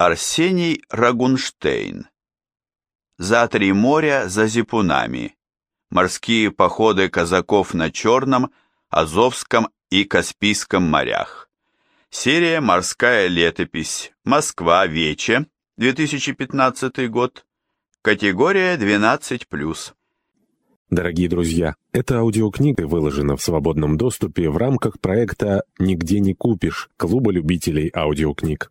Арсений Рагунштейн. За три моря за зипунами. Морские походы казаков на Черном, Азовском и Каспийском морях. Серия «Морская летопись», Москва, Вече, 2015 год, категория 12+. Дорогие друзья, эта аудиокнига выложена в свободном доступе в рамках проекта «Нигде не купишь» Клуба любителей аудиокниг.